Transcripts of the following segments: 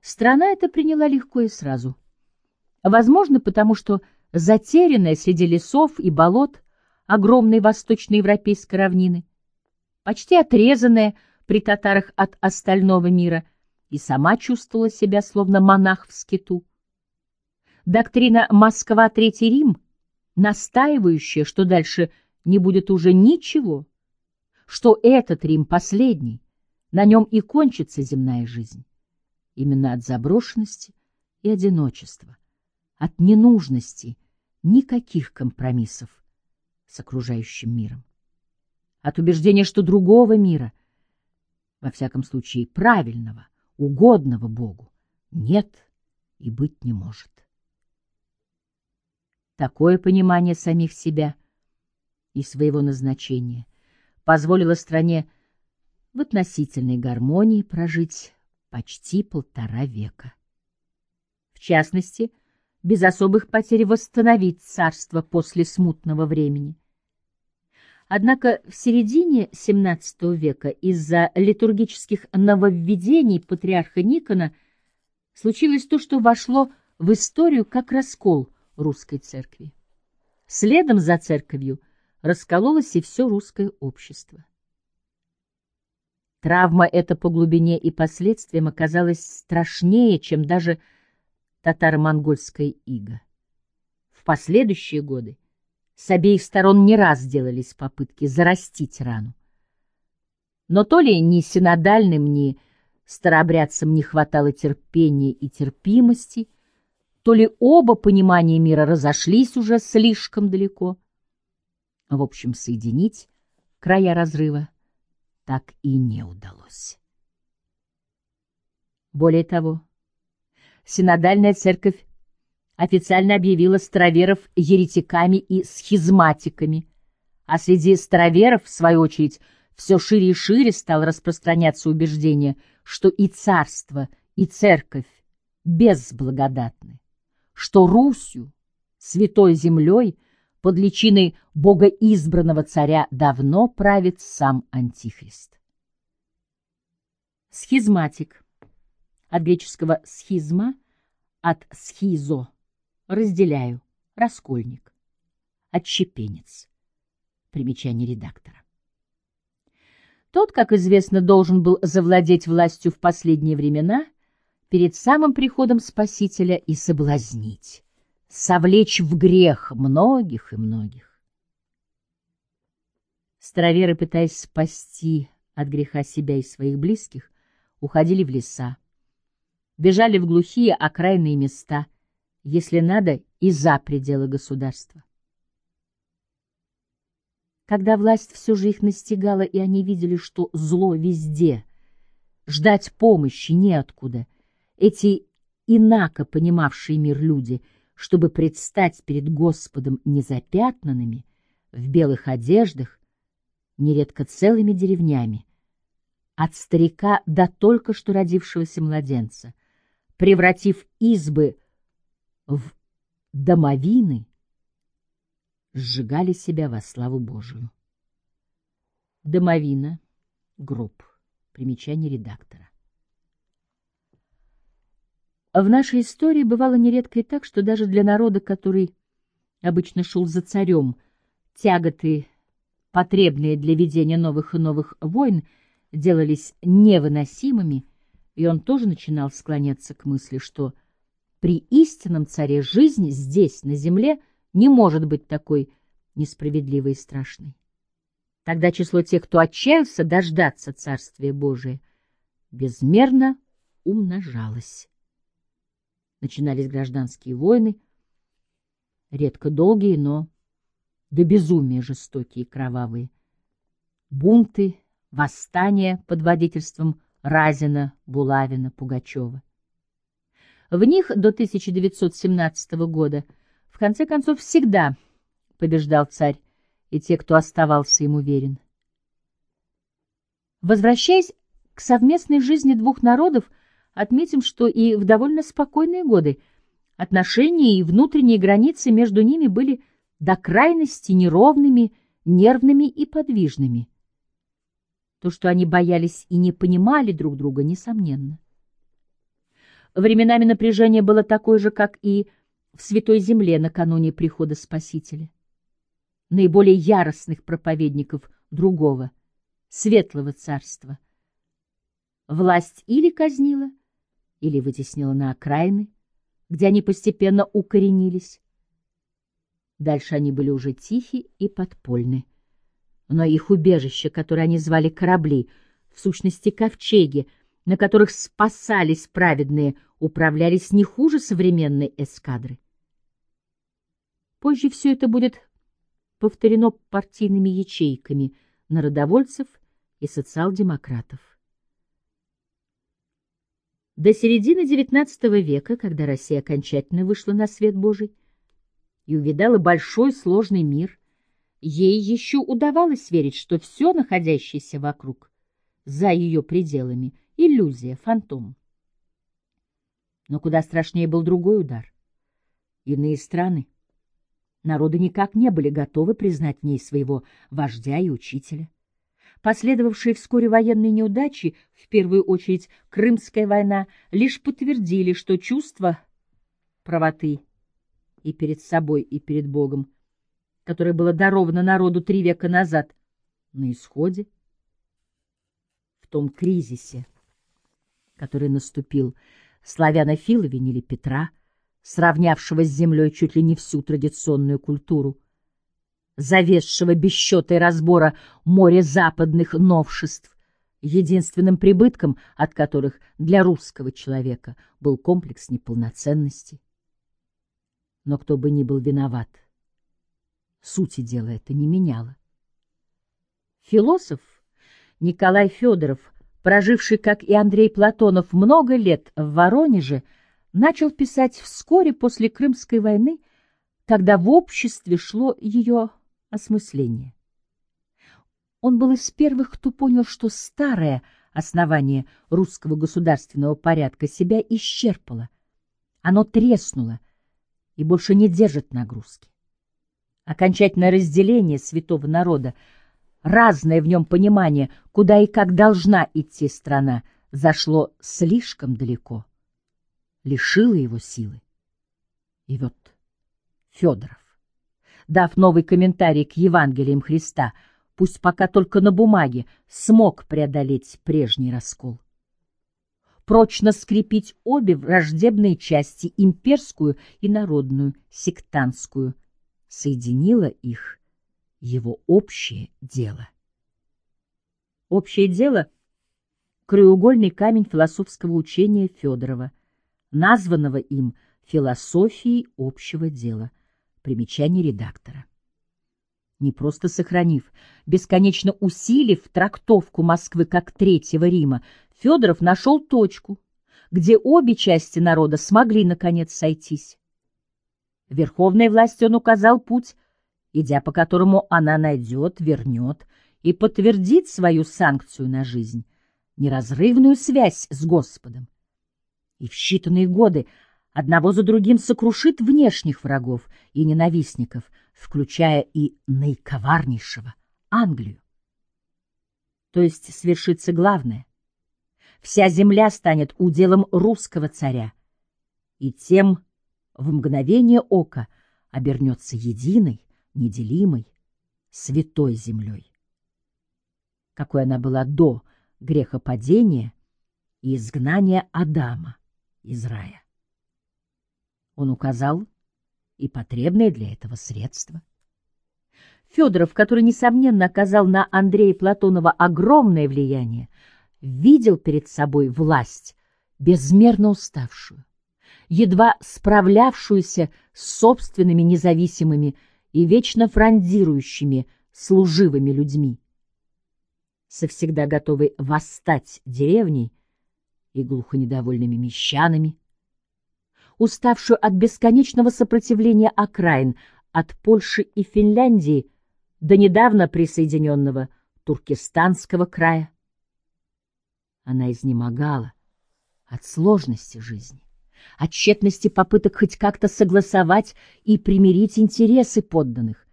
Страна эта приняла легко и сразу. Возможно, потому что затерянная среди лесов и болот огромной восточноевропейской равнины, почти отрезанная при татарах от остального мира, и сама чувствовала себя словно монах в скиту. Доктрина «Москва, Третий Рим», настаивающая, что дальше не будет уже ничего, что этот Рим последний, на нем и кончится земная жизнь. Именно от заброшенности и одиночества, от ненужности никаких компромиссов с окружающим миром, от убеждения, что другого мира, во всяком случае правильного, угодного Богу, нет и быть не может. Такое понимание самих себя и своего назначения позволило стране в относительной гармонии прожить почти полтора века. В частности, без особых потерь восстановить царство после смутного времени. Однако в середине XVII века из-за литургических нововведений патриарха Никона случилось то, что вошло в историю как раскол русской церкви. Следом за церковью раскололось и все русское общество. Травма эта по глубине и последствиям оказалась страшнее, чем даже татаро-монгольская ига. В последующие годы с обеих сторон не раз делались попытки зарастить рану. Но то ли ни синодальным, ни старообрядцам не хватало терпения и терпимости, то ли оба понимания мира разошлись уже слишком далеко. В общем, соединить края разрыва так и не удалось. Более того, Синодальная церковь официально объявила староверов еретиками и схизматиками, а среди староверов, в свою очередь, все шире и шире стало распространяться убеждение, что и царство, и церковь безблагодатны, что Русью, святой землей, под личиной богоизбранного царя давно правит сам Антихрист. Схизматик от греческого «схизма», от «схизо» — разделяю, раскольник, отщепенец. Примечание редактора. Тот, как известно, должен был завладеть властью в последние времена, перед самым приходом Спасителя и соблазнить, совлечь в грех многих и многих. Староверы, пытаясь спасти от греха себя и своих близких, уходили в леса, бежали в глухие окраинные места, если надо, и за пределы государства. Когда власть все же их настигала, и они видели, что зло везде, ждать помощи неоткуда, эти инако понимавшие мир люди, чтобы предстать перед Господом незапятнанными, в белых одеждах, нередко целыми деревнями, от старика до только что родившегося младенца, превратив избы в домовины, сжигали себя во славу Божию. Домовина, гроб, примечание редактора. В нашей истории бывало нередко и так, что даже для народа, который обычно шел за царем, тяготы, потребные для ведения новых и новых войн, делались невыносимыми — и он тоже начинал склоняться к мысли, что при истинном царе жизнь здесь, на земле, не может быть такой несправедливой и страшной. Тогда число тех, кто отчаялся дождаться Царствия Божия, безмерно умножалось. Начинались гражданские войны, редко долгие, но до безумия жестокие и кровавые. Бунты, восстания под водительством Разина, Булавина, Пугачева. В них до 1917 года в конце концов всегда побеждал царь и те, кто оставался ему верен. Возвращаясь к совместной жизни двух народов, отметим, что и в довольно спокойные годы отношения и внутренние границы между ними были до крайности неровными, нервными и подвижными. То, что они боялись и не понимали друг друга, несомненно. Временами напряжение было такое же, как и в Святой Земле накануне прихода Спасителя. Наиболее яростных проповедников другого, светлого царства. Власть или казнила, или вытеснила на окраины, где они постепенно укоренились. Дальше они были уже тихи и подпольны. Но их убежище, которое они звали корабли, в сущности ковчеги, на которых спасались праведные, управлялись не хуже современной эскадры. Позже все это будет повторено партийными ячейками народовольцев и социал-демократов. До середины XIX века, когда Россия окончательно вышла на свет Божий и увидала большой сложный мир, ей еще удавалось верить, что все, находящееся вокруг, за ее пределами, иллюзия, фантом. Но куда страшнее был другой удар. Иные страны, народы никак не были готовы признать в ней своего вождя и учителя. Последовавшие вскоре военные неудачи, в первую очередь Крымская война, лишь подтвердили, что чувство правоты и перед собой, и перед Богом, которое было даровано народу три века назад, на исходе, в том кризисе, который наступил, славянофилы винили Петра, сравнявшего с землей чуть ли не всю традиционную культуру, завесшего без счета и разбора море западных новшеств, единственным прибытком от которых для русского человека был комплекс неполноценности. Но кто бы ни был виноват, сути дела это не меняло. Философ Николай Федоров, проживший, как и Андрей Платонов, много лет в Воронеже, начал писать вскоре после Крымской войны, когда в обществе шло ее осмысление. Он был из первых, кто понял, что старое основание русского государственного порядка себя исчерпало. Оно треснуло и больше не держит нагрузки. Окончательное разделение святого народа, разное в нем понимание, куда и как должна идти страна, зашло слишком далеко, лишило его силы. И вот Федоров дав новый комментарий к Евангелиям Христа, пусть пока только на бумаге, смог преодолеть прежний раскол. Прочно скрепить обе враждебные части, имперскую и народную, сектантскую, соединило их его общее дело. Общее дело — краеугольный камень философского учения Федорова, названного им философией общего дела — Примечание редактора. Не просто сохранив, бесконечно усилив трактовку Москвы как Третьего Рима, Федоров нашел точку, где обе части народа смогли, наконец, сойтись. Верховной власти он указал путь, идя по которому она найдет, вернет и подтвердит свою санкцию на жизнь, неразрывную связь с Господом. И в считанные годы одного за другим сокрушит внешних врагов и ненавистников, включая и наиковарнейшего — Англию. То есть свершится главное. Вся земля станет уделом русского царя, и тем в мгновение ока обернется единой, неделимой, святой землей. Какой она была до грехопадения и изгнания Адама из рая. Он указал и потребное для этого средство. Федоров, который, несомненно, оказал на Андрея Платонова огромное влияние, видел перед собой власть, безмерно уставшую, едва справлявшуюся с собственными независимыми и вечно фрондирующими служивыми людьми, со всегда готовой восстать деревней и глухо недовольными мещанами, уставшую от бесконечного сопротивления окраин, от Польши и Финляндии до недавно присоединенного Туркестанского края. Она изнемогала от сложности жизни, от тщетности попыток хоть как-то согласовать и примирить интересы подданных,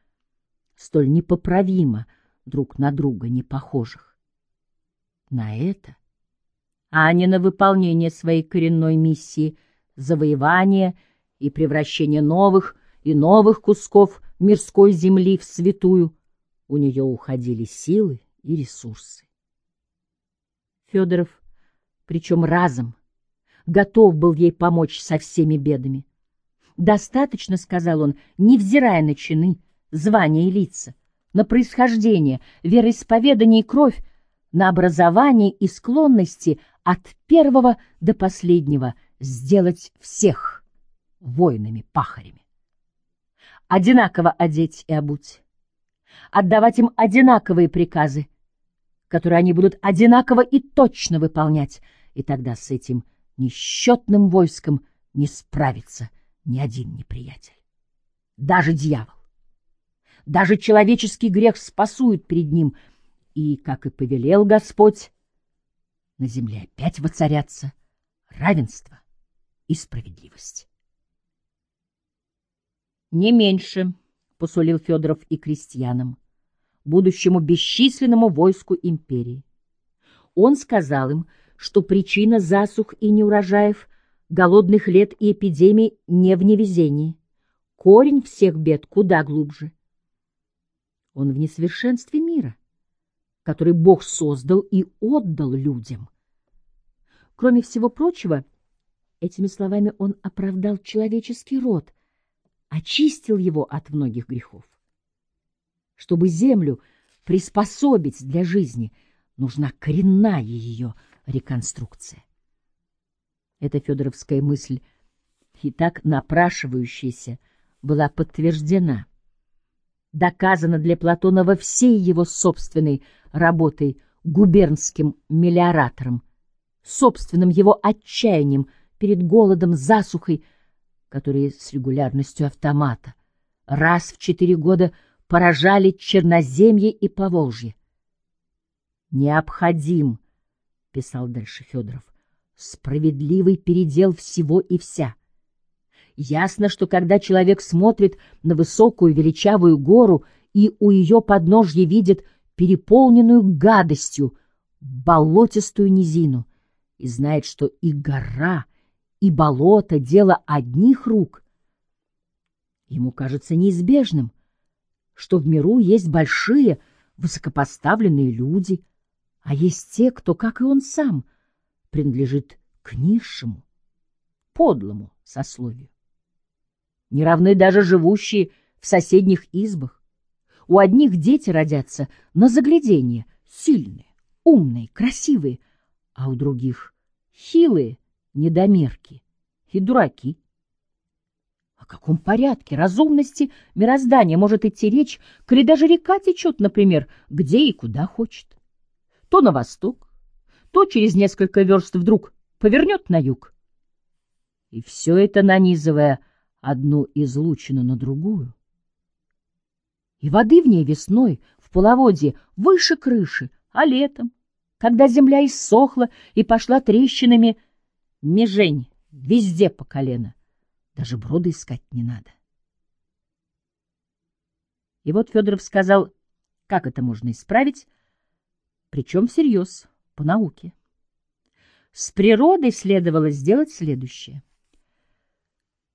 столь непоправимо друг на друга не похожих. На это а не на выполнение своей коренной миссии — завоевание и превращение новых и новых кусков мирской земли в святую, у нее уходили силы и ресурсы. Федоров, причем разом, готов был ей помочь со всеми бедами. Достаточно, — сказал он, — невзирая на чины, звания и лица, на происхождение, вероисповедание и кровь, на образование и склонности от первого до последнего сделать всех воинами-пахарями. Одинаково одеть и обуть, отдавать им одинаковые приказы, которые они будут одинаково и точно выполнять, и тогда с этим несчетным войском не справится ни один неприятель. Даже дьявол. Даже человеческий грех спасует перед ним, и, как и повелел Господь, на земле опять воцарятся равенство и справедливость. Не меньше, — посулил Федоров и крестьянам, будущему бесчисленному войску империи. Он сказал им, что причина засух и неурожаев, голодных лет и эпидемий не в невезении. Корень всех бед куда глубже. Он в несовершенстве мира, который Бог создал и отдал людям. Кроме всего прочего, этими словами он оправдал человеческий род, очистил его от многих грехов. Чтобы землю приспособить для жизни, нужна коренная ее реконструкция. Эта федоровская мысль, и так напрашивающаяся, была подтверждена, доказана для Платонова всей его собственной работой губернским мелиоратором, собственным его отчаянием перед голодом, засухой, которые с регулярностью автомата раз в четыре года поражали Черноземье и Поволжье. «Необходим», — писал дальше Федоров, — «справедливый передел всего и вся». Ясно, что когда человек смотрит на высокую величавую гору и у ее подножья видит переполненную гадостью болотистую низину и знает, что и гора, и болото — дело одних рук, ему кажется неизбежным, что в миру есть большие, высокопоставленные люди, а есть те, кто, как и он сам, принадлежит к низшему, подлому сословию. Не равны даже живущие в соседних избах. У одних дети родятся на загляденье, сильные, умные, красивые, а у других хилые, недомерки и дураки. О каком порядке, разумности мироздания может идти речь, коли даже река течет, например, где и куда хочет? То на восток, то через несколько верст вдруг повернет на юг. И все это нанизывая одну излучину на другую. И воды в ней весной, в половодье, выше крыши, а летом, когда земля иссохла и пошла трещинами, межень везде по колено — даже брода искать не надо. И вот Федоров сказал, как это можно исправить, причем всерьез, по науке. С природой следовало сделать следующее.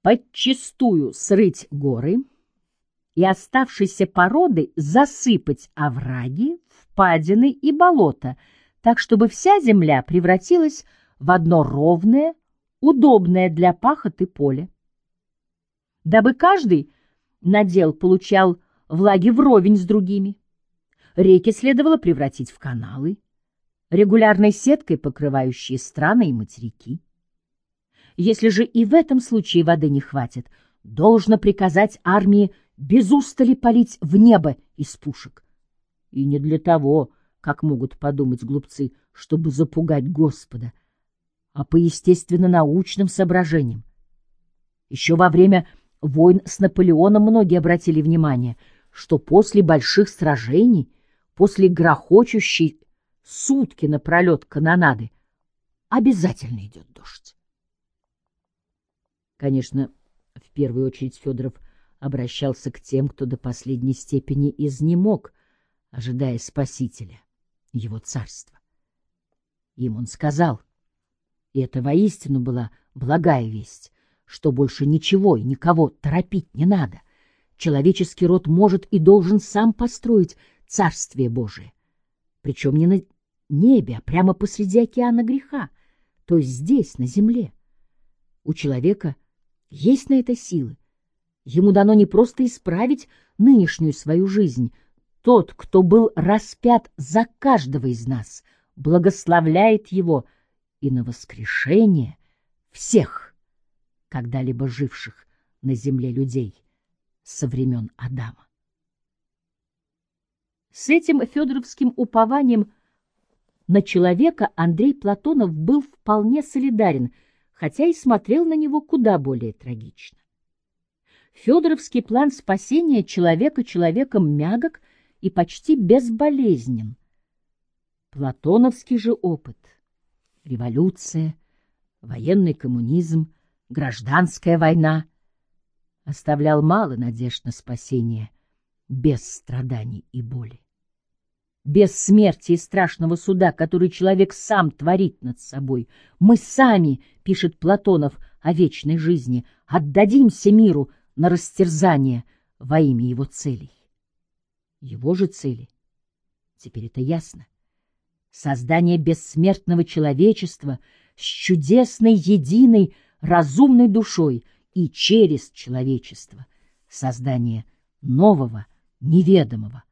Подчистую срыть горы и оставшейся породы засыпать овраги, впадины и болота, так чтобы вся земля превратилась одно ровное, удобное для пахоты поле дабы каждый надел получал влаги вровень с другими. Реки следовало превратить в каналы, регулярной сеткой покрывающие страны и материки. Если же и в этом случае воды не хватит, должно приказать армии без устали палить в небо из пушек. И не для того, как могут подумать глупцы, чтобы запугать Господа, а по естественно-научным соображениям. Еще во время войн с Наполеоном многие обратили внимание, что после больших сражений, после грохочущей сутки напролет канонады, обязательно идет дождь. Конечно, в первую очередь Федоров обращался к тем, кто до последней степени изнемог, ожидая Спасителя, его царства. Им он сказал — И это воистину была благая весть, что больше ничего и никого торопить не надо. Человеческий род может и должен сам построить Царствие Божие. Причем не на небе, а прямо посреди океана греха, то есть здесь, на земле. У человека есть на это силы. Ему дано не просто исправить нынешнюю свою жизнь. Тот, кто был распят за каждого из нас, благословляет его и на воскрешение всех когда-либо живших на земле людей со времен Адама. С этим федоровским упованием на человека Андрей Платонов был вполне солидарен, хотя и смотрел на него куда более трагично. Федоровский план спасения человека человеком мягок и почти безболезнен. Платоновский же опыт — революция, военный коммунизм, гражданская война — оставлял мало надежд на спасение без страданий и боли без смерти и страшного суда, который человек сам творит над собой. Мы сами, пишет Платонов о вечной жизни, отдадимся миру на растерзание во имя его целей. Его же цели, теперь это ясно, создание бессмертного человечества с чудесной, единой, разумной душой и через человечество, создание нового, неведомого,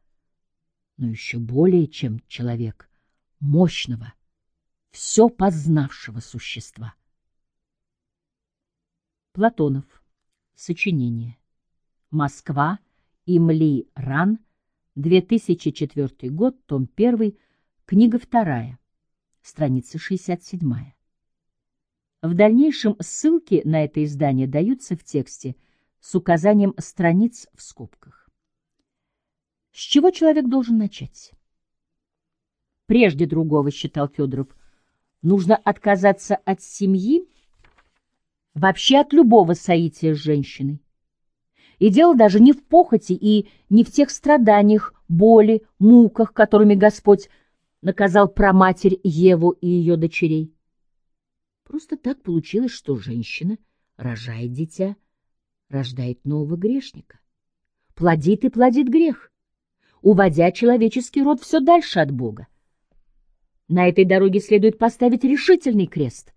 но еще более чем человек, мощного, все познавшего существа. Платонов. Сочинение. Москва. Имли Ран. 2004 год. Том 1. Книга 2. Страница 67. В дальнейшем ссылки на это издание даются в тексте с указанием страниц в скобках. С чего человек должен начать? Прежде другого, считал Федоров, нужно отказаться от семьи, вообще от любого соития с женщиной. И дело даже не в похоти и не в тех страданиях, боли, муках, которыми Господь наказал проматерь Еву и ее дочерей. Просто так получилось, что женщина рожает дитя, рождает нового грешника. Плодит и плодит грех уводя человеческий род все дальше от Бога. На этой дороге следует поставить решительный крест,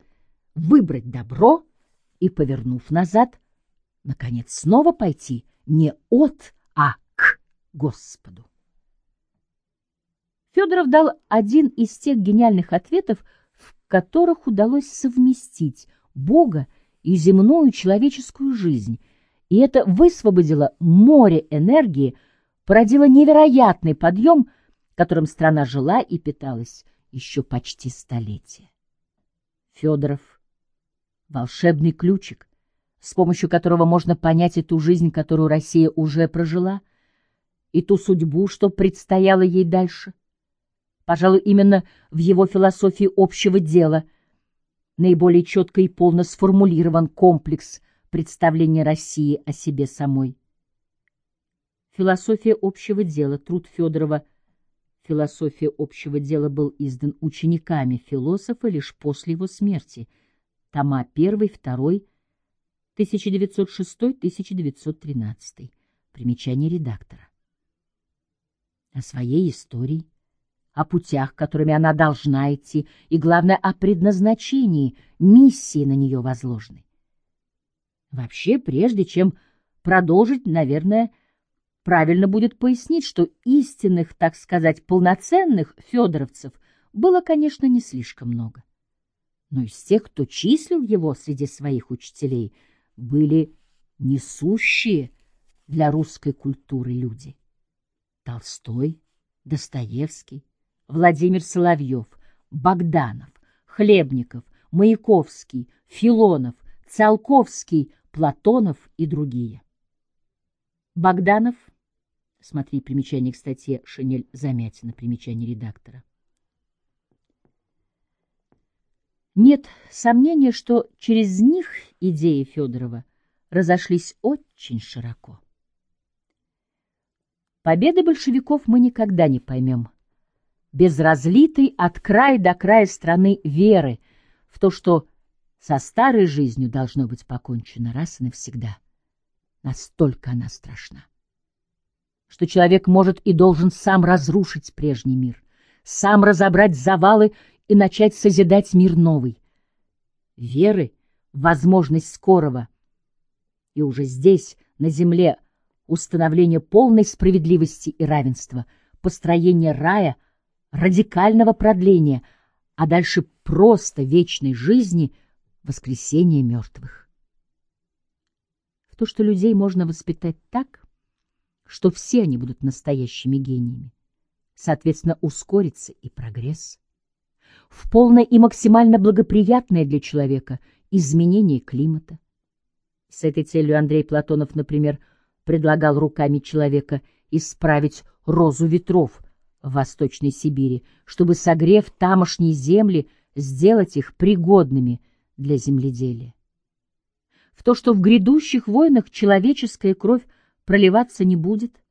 выбрать добро и, повернув назад, наконец снова пойти не от, а к Господу. Федоров дал один из тех гениальных ответов, в которых удалось совместить Бога и земную человеческую жизнь, и это высвободило море энергии, породило невероятный подъем, которым страна жила и питалась еще почти столетие. Федоров — волшебный ключик, с помощью которого можно понять и ту жизнь, которую Россия уже прожила, и ту судьбу, что предстояло ей дальше. Пожалуй, именно в его философии общего дела наиболее четко и полно сформулирован комплекс представления России о себе самой. Философия общего дела. Труд Федорова «Философия общего дела» был издан учениками философа лишь после его смерти. Тома 1, 2, 1906-1913. Примечание редактора. О своей истории, о путях, которыми она должна идти, и, главное, о предназначении, миссии на нее возложенной. Вообще, прежде чем продолжить, наверное, Правильно будет пояснить, что истинных, так сказать, полноценных федоровцев было, конечно, не слишком много. Но из тех, кто числил его среди своих учителей, были несущие для русской культуры люди. Толстой, Достоевский, Владимир Соловьев, Богданов, Хлебников, Маяковский, Филонов, Циолковский, Платонов и другие. Богданов Смотри примечание к статье «Шинель Замятина», примечание редактора. Нет сомнения, что через них идеи Федорова разошлись очень широко. Победы большевиков мы никогда не поймем. Без разлитой от края до края страны веры в то, что Со старой жизнью должно быть покончено раз и навсегда. Настолько она страшна, что человек может и должен сам разрушить прежний мир, сам разобрать завалы и начать созидать мир новый. Веры возможность скорого и уже здесь, на земле, установление полной справедливости и равенства, построение рая, радикального продления, а дальше просто вечной жизни, воскресения мертвых. В то, что людей можно воспитать так, что все они будут настоящими гениями, соответственно, ускорится и прогресс. В полное и максимально благоприятное для человека изменение климата. С этой целью Андрей Платонов, например, предлагал руками человека исправить розу ветров в Восточной Сибири, чтобы, согрев тамошние земли, сделать их пригодными для земледелия. В то, что в грядущих войнах человеческая кровь проливаться не будет,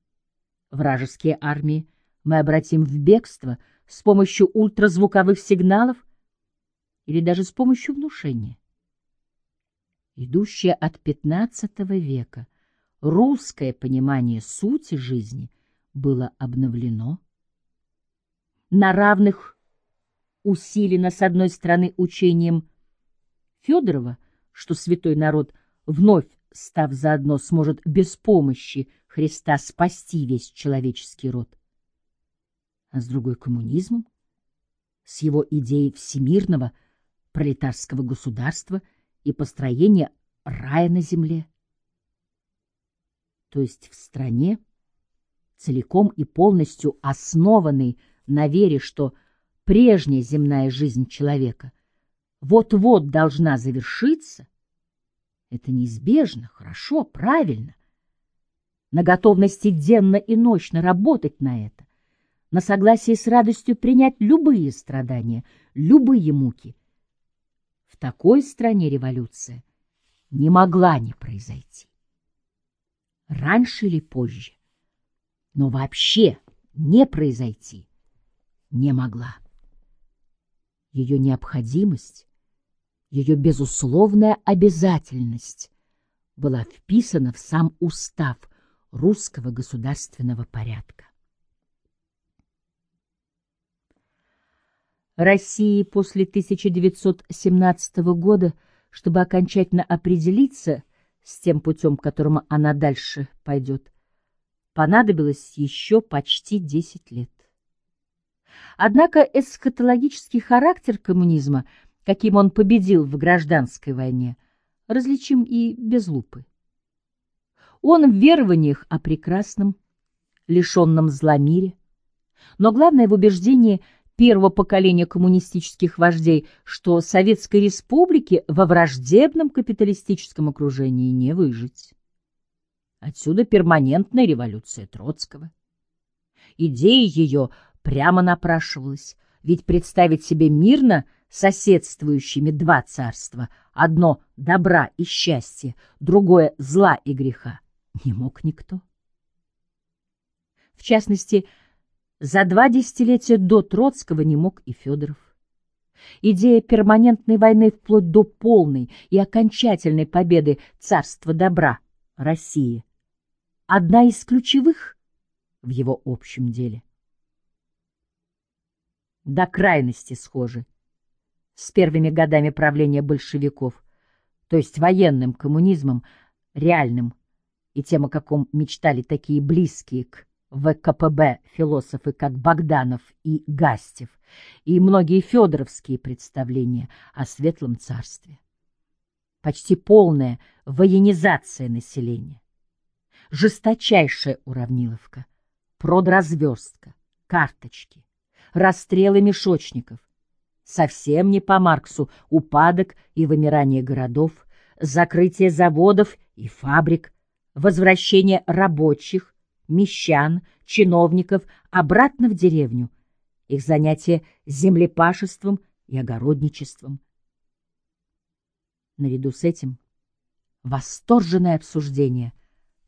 вражеские армии мы обратим в бегство с помощью ультразвуковых сигналов или даже с помощью внушения. Идущее от XV века русское понимание сути жизни было обновлено. На равных усилено, с одной стороны, учением Федорова, что святой народ, вновь став заодно, сможет без помощи Христа спасти весь человеческий род, а с другой — коммунизмом, с его идеей всемирного пролетарского государства и построения рая на земле. То есть в стране, целиком и полностью основанной на вере, что прежняя земная жизнь человека вот-вот должна завершиться, это неизбежно, хорошо, правильно. На готовности денно и ночно работать на это, на согласии с радостью принять любые страдания, любые муки. В такой стране революция не могла не произойти. Раньше или позже, но вообще не произойти не могла. Ее необходимость, ее безусловная обязательность была вписана в сам устав русского государственного порядка. России после 1917 года, чтобы окончательно определиться с тем путем, которым она дальше пойдет, понадобилось еще почти 10 лет. Однако эсхатологический характер коммунизма, каким он победил в гражданской войне, различим и без лупы. Он в верованиях о прекрасном, лишенном зла мире, но главное в убеждении первого поколения коммунистических вождей, что Советской Республике во враждебном капиталистическом окружении не выжить. Отсюда перманентная революция Троцкого. Идеи ее прямо напрашивалось, ведь представить себе мирно соседствующими два царства, одно добра и счастья, другое зла и греха, не мог никто. В частности, за два десятилетия до Троцкого не мог и Федоров. Идея перманентной войны вплоть до полной и окончательной победы царства добра России – одна из ключевых в его общем деле до крайности схожи с первыми годами правления большевиков, то есть военным коммунизмом, реальным, и тем, о каком мечтали такие близкие к ВКПБ философы, как Богданов и Гастев, и многие федоровские представления о светлом царстве. Почти полная военизация населения, жесточайшая уравниловка, продразверстка, карточки, расстрелы мешочников. Совсем не по Марксу упадок и вымирание городов, закрытие заводов и фабрик, возвращение рабочих, мещан, чиновников обратно в деревню, их занятие землепашеством и огородничеством. Наряду с этим восторженное обсуждение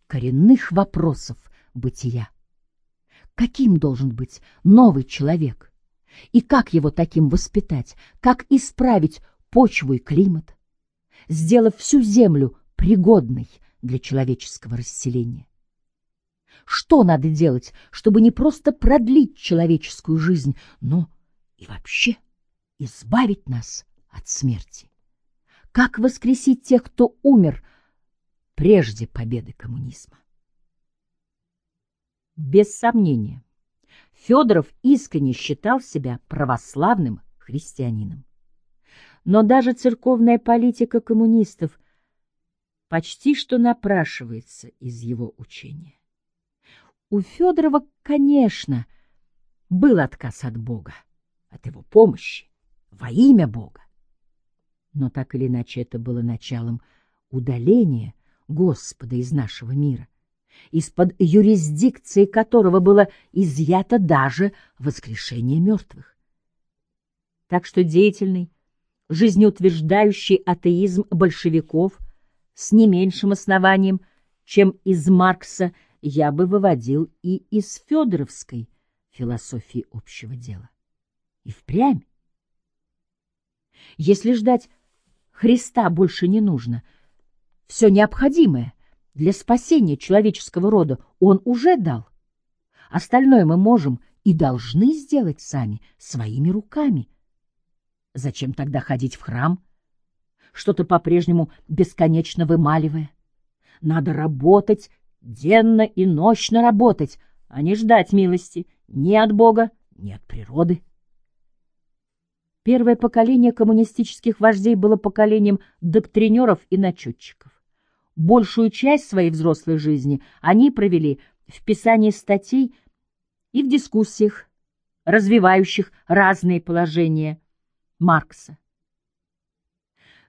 коренных вопросов бытия каким должен быть новый человек, и как его таким воспитать, как исправить почву и климат, сделав всю землю пригодной для человеческого расселения. Что надо делать, чтобы не просто продлить человеческую жизнь, но и вообще избавить нас от смерти? Как воскресить тех, кто умер прежде победы коммунизма? Без сомнения, Федоров искренне считал себя православным христианином. Но даже церковная политика коммунистов почти что напрашивается из его учения. У Федорова, конечно, был отказ от Бога, от его помощи, во имя Бога. Но так или иначе это было началом удаления Господа из нашего мира, из-под юрисдикции которого было изъято даже воскрешение мертвых. Так что деятельный, жизнеутверждающий атеизм большевиков с не меньшим основанием, чем из Маркса, я бы выводил и из Федоровской философии общего дела. И впрямь. Если ждать Христа больше не нужно, все необходимое для спасения человеческого рода Он уже дал. Остальное мы можем и должны сделать сами, своими руками. Зачем тогда ходить в храм, что-то по-прежнему бесконечно вымаливая? Надо работать денно и ночно работать, а не ждать милости ни от Бога, ни от природы. Первое поколение коммунистических вождей было поколением доктринеров и начетчиков. Большую часть своей взрослой жизни они провели в писании статей и в дискуссиях, развивающих разные положения Маркса.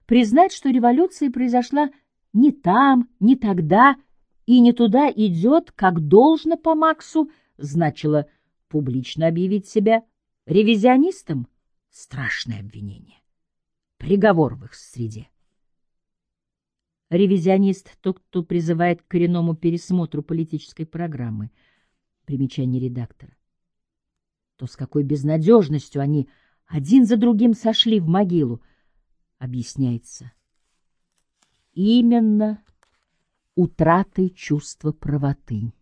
Признать, что революция произошла не там, не тогда и не туда идет, как должно по Максу, значило публично объявить себя ревизионистом. Страшное обвинение. Приговор в их среде. Ревизионист — тот, кто призывает к коренному пересмотру политической программы. Примечание редактора. То, с какой безнадежностью они один за другим сошли в могилу, объясняется. Именно утратой чувства правоты.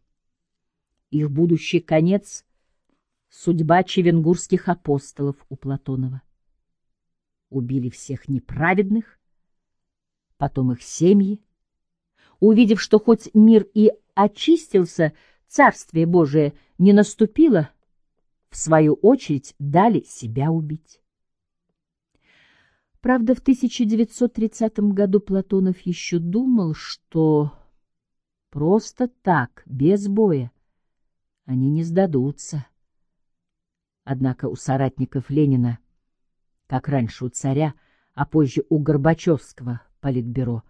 Их будущий конец — судьба чевенгурских апостолов у Платонова. Убили всех неправедных, потом их семьи. Увидев, что хоть мир и очистился, Царствие Божие не наступило, в свою очередь дали себя убить. Правда, в 1930 году Платонов еще думал, что Просто так, без боя. Они не сдадутся. Однако у соратников Ленина, как раньше у царя, а позже у Горбачевского политбюро,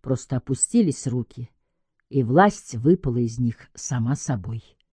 просто опустились руки, и власть выпала из них сама собой.